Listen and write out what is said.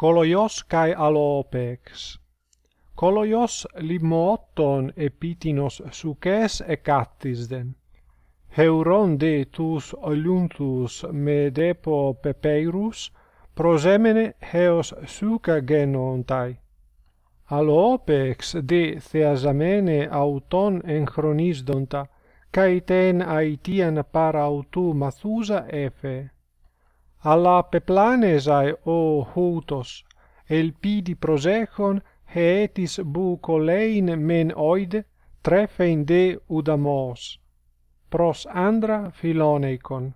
Koloios kai Alopex. Koloios limoton epitinos sukes ekattisden. Heuron de tus oluntus me depo pepeirus prosemene heos suca genontai. Alopex de theasamene auton enchronisdonta, kai ten aitian para autu mathusa efe alla peplanesai o houtos ελπίδι προσέχων χεέτης που κολέιν μεν οίδ τρέφειν δε ουδαμός, προς άνδρα φιλόνεικον.